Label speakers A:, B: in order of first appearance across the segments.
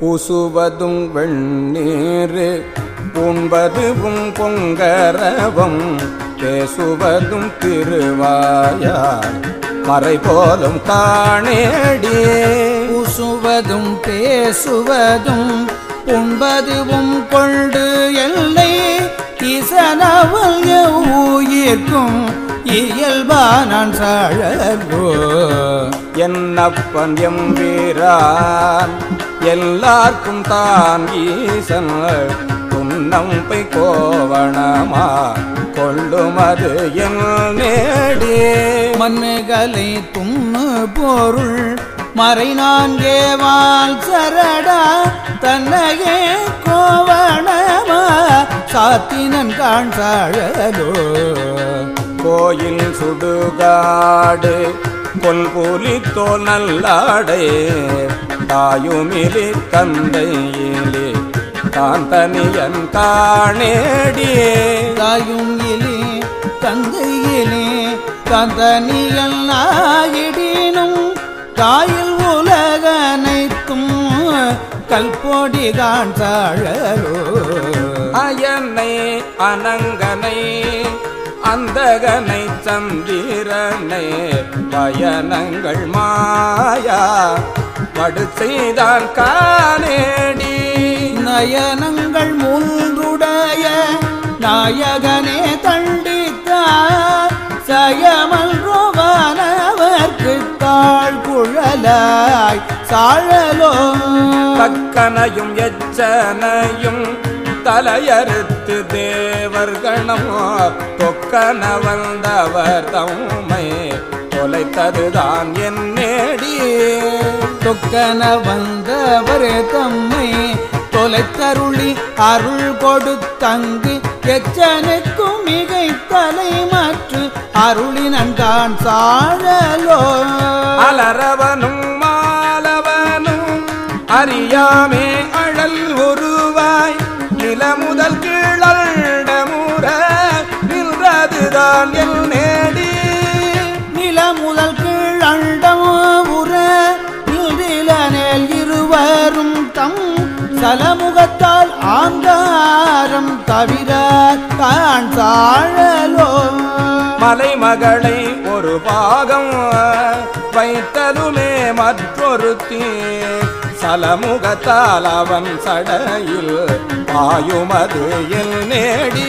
A: பூசுவதும் வெண்ணீரு பூண்பதுவும் பொங்கரவம் பேசுவதும் திருவாயார். மறை போலும் காணேடி.
B: பூசுவதும் பேசுவதும் உண்பதுவும் கொண்டு எல்லை இசனவல் உயிர்க்கும் இயல்பானான் சாழலோ.
A: என்னப்பன் எம்பீரான் எல்லார்க்கும் தான் ஈசன். துன்னம்பை கோவணமா கொள்ளுமது என் நேடி
B: மண்ணுகளை துண்ணு பொருள் மறை நான்கே வாழ் சரடா தன்னையே கோவணமா சாத்தினன் காண் சாழலோ
A: கோயில் சுடுகாடு கொல்புலி தோல் நல்லாடை தாயுமிலி தந்தையிலே தான் தனியன் காணேடி
B: தாயும் இலே தந்தையிலே தந்தனியல் நாயிடினும் தாயில் உலகனைத்தும் கல்பொடி காண்சாழலோ
A: அயனை அனங்கனை அந்தகனை சந்திரனை பயணங்கள் மாயா படு செய்தான் காணேடி
B: நயனங்கள் மூன்றுடைய நாயகனே தண்டித்தார் சயமல் ரோவானவர்க்கு தாழ் குழலாய் சாழலோ.
A: தக்கனையும் எச்சனையும் தலையறுத்து தேவர்கணம் தொக்கன வந்தவர் தம்மை தொலைத்ததுதான் என் நேடி.
B: தொக்கன வந்தவர் தம்மை தொலைத்தருளி அருள் கொடுத்தங்கு எச்சனுக்கும் மிகை தலை மற்று அருளினன் தான் சாழலோ.
A: அலரவனும் மாலவனும் அறியாமே ஒருவாய் நில முதல் கீழமுற நின்றதுதான் என் நேடி
B: நில முதல் கீழ் அண்டம் உற நிதிலனேல் இருவரும் தம் சலமுகத்தால் ஆங்காரம் தவிர தான் சாழலோ.
A: மலைமகளை ஒரு பாகம் வைத்ததுமே மற்றொரு தீ சலமுகத்தால் அவன் சடையில் பாயுமது என் நேடி.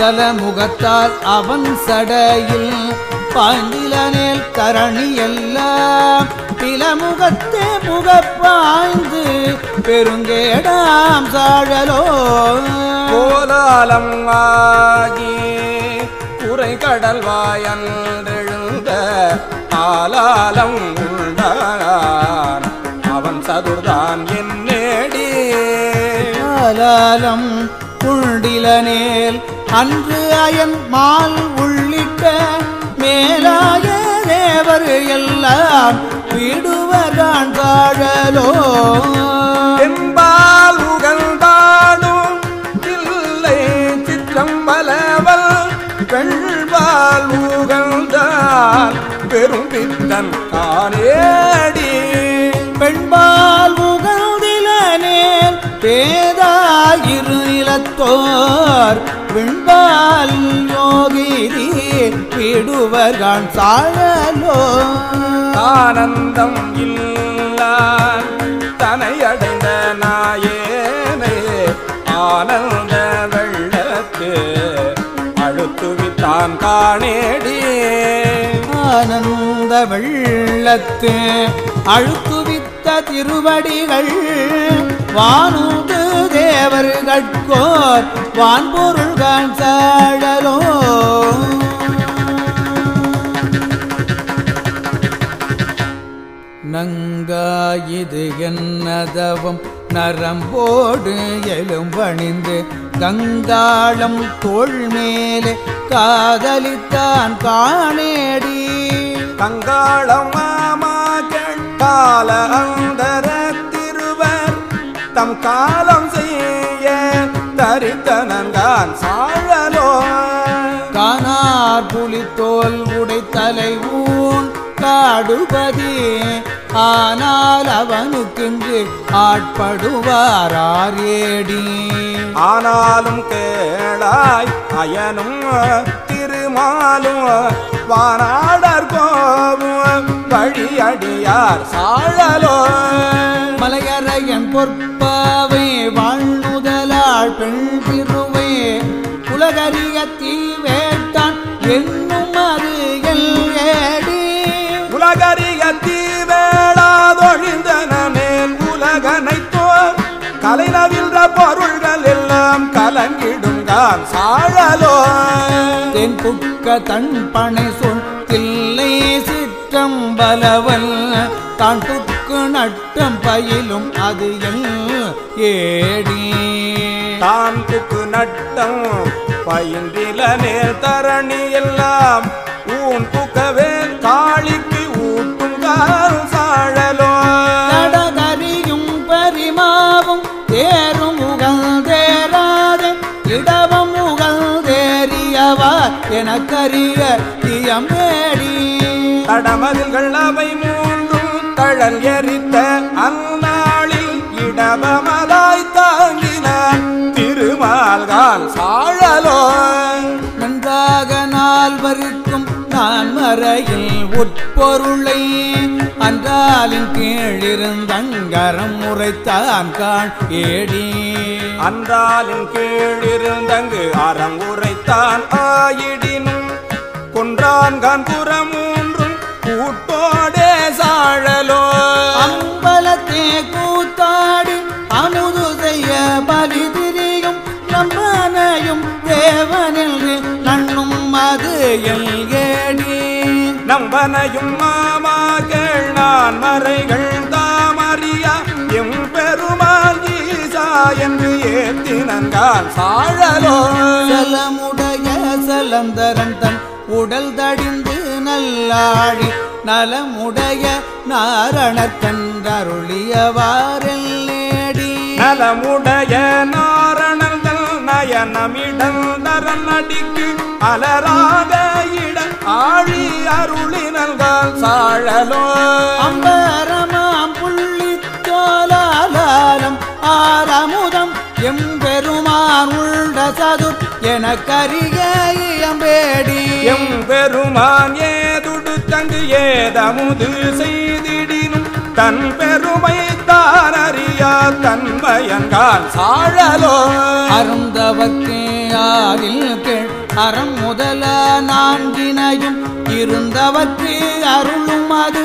B: சலமுகத்தால் அவன் சடையில் பாய்ந்திலனேல் கரணி எல்லாம். பிலமுகத்தே முகப்பாய்ந்து பெருங்கேடாம் சாழலோ.
A: கோலாலம் ஆகி குறை கடல் வாயன்றெழுந்த ஆலாலம்
B: காலாலம் குண்டிலனேல் அன்று அயன் மால் உள்ளிட்ட மேலாய தேவர் எல்லாம் விடுவரான் சாழலோ
A: என்பால் உகழ்ந்தாடும் இல்லை சிற்றம்பலவல் பெண்பால் உகழ்ந்தான் பெரும் பித்தன் தானேடி.
B: பெண்பால் உகழ்ந்திலனேல் பேதாயிரு இலத்தோர் பெண்பால் யோகிரி விடுவர்கான் சாழலோ
A: ஆனந்தம் இல்லான் தனை அடைந்த நாயேனே ஆனந்த வெள்ளத்து அழுத்துவித்தான் காணேடி.
B: ஆனந்த வெள்ளத்து அழுத்துவித்த திருவடிகள் வானூது தேவர்கட்கோர் வான்பொருள்கான் சாழலோ நங்காயிது என்னதவம்? நரம்போடு எலும்பணிந்து கங்காளம் தோல் மேலே காதலித்தான் காணேடி.
A: கங்காளம் மாமா கண்டால அந்தர திருவர் தம் காலம் தரித்தனங்கான் சாழலோ
B: கானார் புலித்தோல் உடைத்தலை ஊன் காடுபதி ஆனால் அவனுக்கென்று ஆட்படுவாரார் ஏடி
A: ஆனாலும் கேளாய் அயனும் திருமாலும் வானாடர் கோவும் வழியடியார் சாழலோ
B: மலையறையன் பொற்பாவை வாழ்நுதலாள் உலகறிய தீவேட்டான் என்னும் அது ஏடி.
A: உலகறிய தீவேளாதொழிந்தன மேல் உலகனைத்தோர் கலைநவின்ற பொருள்கள் எல்லாம் கலங்கிடுங்கான் சாழலோ.
B: தென் புக்க தன் பனை சொல் தில்லை சிற்றம்பலவல். தான் புக்கு நட்டம் பயிலும் அது எல் ஏடி.
A: தான் புக்கு நட்டம் பயின்றில நேர் தரணி எல்லாம் ஊன் புக்கவே காளிக்கு ஊட்டுங்கால் சாழலோ.
B: கடகரியும் பரிமாவும் தேரும் உகழ்ந்தேராதே இடவம் உகழ்ந்தேறியவா எனக்கரிய தியமேடி
A: தடமதில்கள் அவை மூன்றும் தழல் எரித்த அந்நாளில் இடபமதாய் தாங்கினான் திருமால்கால் சாழலோ
B: நான் மறையில் உட்பொருளை அன்றாலின் கீழிருந்தங்கரம் உரைத்தான் காண் ஏடி.
A: அன்றாலின் கீழிருந்தங்கு அறம் உரைத்தான் ஆயிடினும் கொன்றான்கான் புறமூன்றும் கூட்டோடே சாழலோ.
B: அம்பலத்தே கூத்தாடி அமுது செய்ய பலி திரியும் நம்பனையும் தேவனில் நண்ணும் அது எல்கேடி
A: நம்பனையும் மாமாகள் நான் மறைகள் தாமறியா எம் பெருமாள் ஈசா என்று ஏத்தினங்கால் சாழலோ.
B: சலமுடைய சலந்தரன் தன் உடல் தடிந்து நல்லாழி நலமுடைய நாரணக்கன்றருளியவாரெல் நேடி.
A: நலமுடைய நாரணங்கள் நயனமிடல் நரநடிக்கு அலராக இட ஆழி அருளினல்கால் சாழலோ.
B: அம்பரமாம் புள்ளித்தோலாலம் ஆரமுதம் எம்பெருமான் உள்ள சதுர் எனக்கரிய இயம்பேடி
A: எம் பெருமான் ஏதுடுத்தங்கு ஏதமுது செய்திடினும் தன் பெருமை தான் அறியா தன்மயங்கால் சாழலோ.
B: அருந்தவர்க்கே ஆறில் கேள் அறம் முதல நான்கினையும் இருந்தவற்று அருளும் அது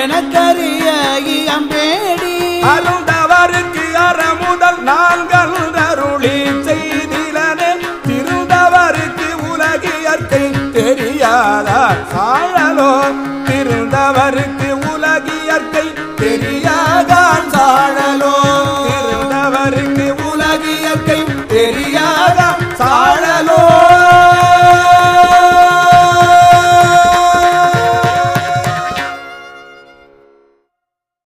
B: எனக்கரிய இயம்பேடி.
A: அருந்தவருக்கு அறமுதல் நான்கள் அருளி செய்திலனே திருந்தவருக்கு உலகியற்கை தெரியாதா சாழலோ திருந்தவருக்கு உலகியற்கை தெரியாதான் சாழலோ.